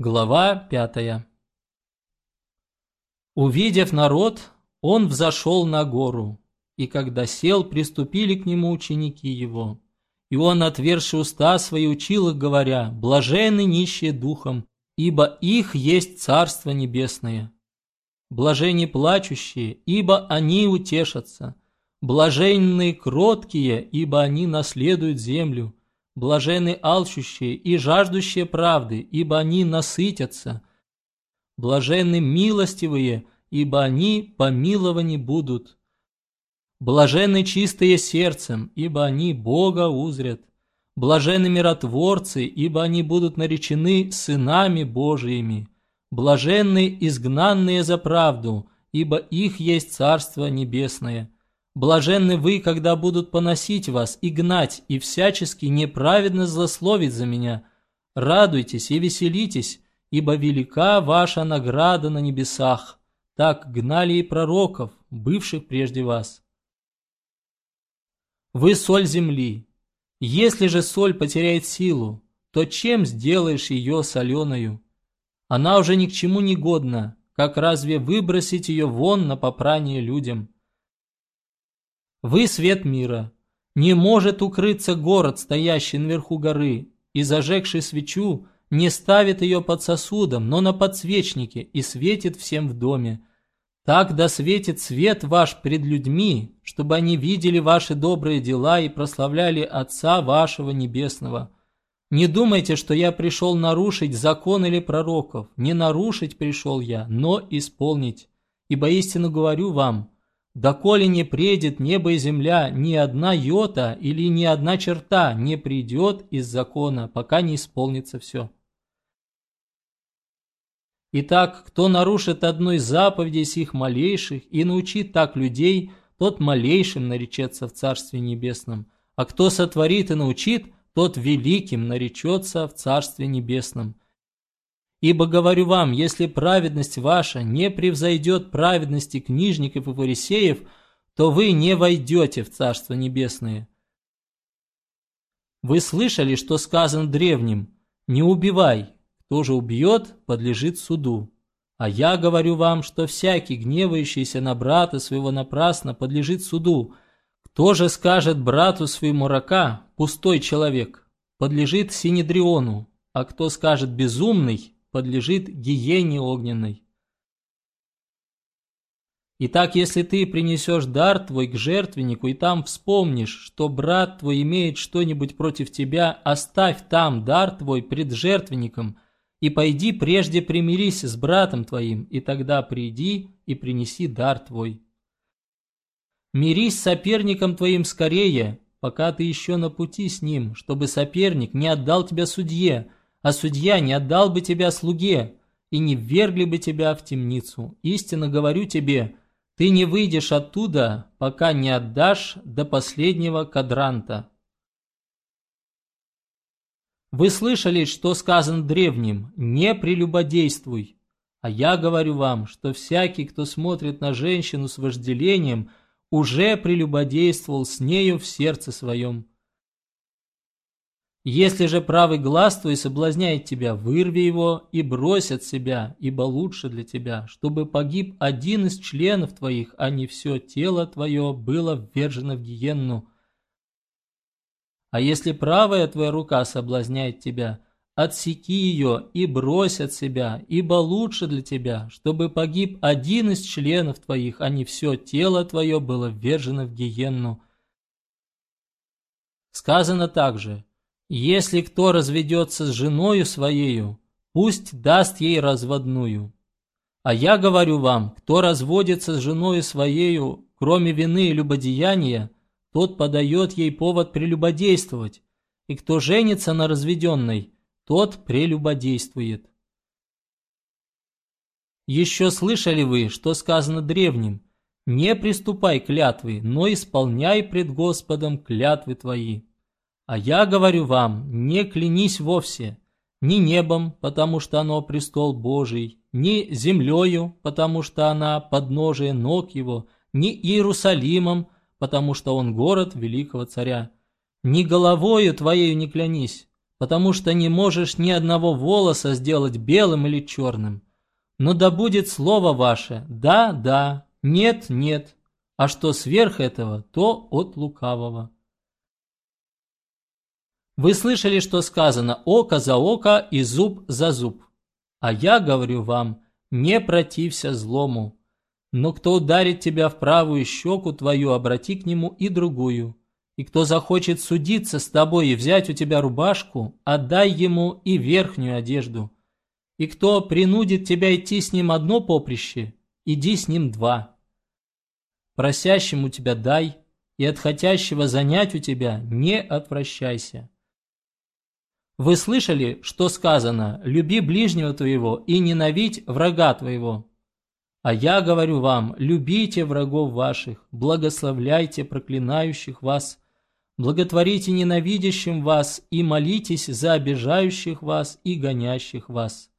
Глава пятая Увидев народ, он взошел на гору, и когда сел, приступили к нему ученики его. И он, отверши уста свои, учил их, говоря, «Блаженны нищие духом, ибо их есть Царство Небесное. Блаженны плачущие, ибо они утешатся. Блаженные кроткие, ибо они наследуют землю. Блаженны алчущие и жаждущие правды, ибо они насытятся. Блаженны милостивые, ибо они помилованы будут. Блаженны чистые сердцем, ибо они Бога узрят. Блаженны миротворцы, ибо они будут наречены сынами Божиими. Блаженны изгнанные за правду, ибо их есть Царство Небесное. Блаженны вы, когда будут поносить вас и гнать, и всячески неправедно злословить за меня. Радуйтесь и веселитесь, ибо велика ваша награда на небесах. Так гнали и пророков, бывших прежде вас. Вы соль земли. Если же соль потеряет силу, то чем сделаешь ее соленою? Она уже ни к чему не годна, как разве выбросить ее вон на попрание людям? Вы свет мира. Не может укрыться город, стоящий наверху горы, и зажегший свечу не ставит ее под сосудом, но на подсвечнике и светит всем в доме. Так да светит свет ваш пред людьми, чтобы они видели ваши добрые дела и прославляли Отца вашего Небесного. Не думайте, что я пришел нарушить закон или пророков. Не нарушить пришел я, но исполнить. Ибо истину говорю вам, доколе не предет небо и земля, ни одна йота или ни одна черта не придет из закона, пока не исполнится все. Итак, кто нарушит одной заповеди сих малейших и научит так людей, тот малейшим наречется в Царстве Небесном, а кто сотворит и научит – тот великим наречется в Царстве Небесном. Ибо говорю вам, если праведность ваша не превзойдет праведности книжников и фарисеев, то вы не войдете в Царство Небесное. Вы слышали, что сказано древним «Не убивай, кто же убьет, подлежит суду». А я говорю вам, что всякий, гневающийся на брата своего напрасно, подлежит суду – кто же скажет брату своему рака, пустой человек, подлежит синедриону, а кто скажет безумный, подлежит гиене огненной. Итак, если ты принесешь дар твой к жертвеннику и там вспомнишь, что брат твой имеет что-нибудь против тебя, оставь там дар твой пред жертвенником и пойди прежде примирись с братом твоим, и тогда приди и принеси дар твой. Мирись с соперником твоим скорее, пока ты еще на пути с ним, чтобы соперник не отдал тебя судье, а судья не отдал бы тебя слуге, и не ввергли бы тебя в темницу. Истинно говорю тебе, ты не выйдешь оттуда, пока не отдашь до последнего кадранта. Вы слышали, что сказано древним «не прелюбодействуй», а я говорю вам, что всякий, кто смотрит на женщину с вожделением – уже прелюбодействовал с нею в сердце своем. Если же правый глаз твой соблазняет тебя, вырви его и брось от себя, ибо лучше для тебя, чтобы погиб один из членов твоих, а не все тело твое было ввержено в гиенну. А если правая твоя рука соблазняет тебя, отсеки ее и брось от себя, ибо лучше для тебя, чтобы погиб один из членов твоих, а не все тело твое было ввержено в гиенну. Сказано также, если кто разведется с женою своею, пусть даст ей разводную. А я говорю вам, кто разводится с женою своею, кроме вины и любодеяния, тот подает ей повод прелюбодействовать, и кто женится на разведенной – тот прелюбодействует. Еще слышали вы, что сказано древним, «Не приступай клятвы, но исполняй пред Господом клятвы твои». А я говорю вам, не клянись вовсе, ни небом, потому что оно престол Божий, ни землею, потому что она подножие ног его, ни Иерусалимом, потому что он город великого царя. Ни головою твоею не клянись, потому что не можешь ни одного волоса сделать белым или черным. Но да будет слово ваше «да, да», «нет, нет», а что сверх этого, то от лукавого. Вы слышали, что сказано «око за око и зуб за зуб». А я говорю вам, не протився злому. Но кто ударит тебя в правую щеку твою, обрати к нему и другую. И кто захочет судиться с тобой и взять у тебя рубашку, отдай ему и верхнюю одежду. И кто принудит тебя идти с ним одно поприще, иди с ним два. Просящему тебя дай, и от хотящего занять у тебя не отвращайся. Вы слышали, что сказано «люби ближнего твоего и ненавидь врага твоего». А я говорю вам, любите врагов ваших, благословляйте проклинающих вас, благотворите ненавидящим вас и молитесь за обижающих вас и гонящих вас.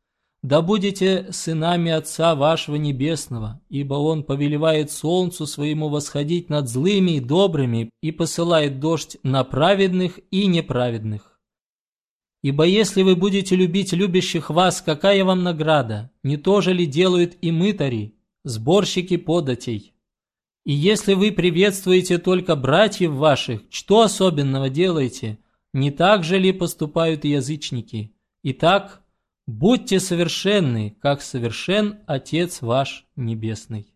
Да будете сынами Отца вашего Небесного, ибо Он повелевает солнцу своему восходить над злыми и добрыми и посылает дождь на праведных и неправедных. Ибо если вы будете любить любящих вас, какая вам награда? Не то же ли делают и мытари, сборщики податей? И если вы приветствуете только братьев ваших, что особенного делаете? Не так же ли поступают язычники? Итак, будьте совершенны, как совершен Отец ваш Небесный.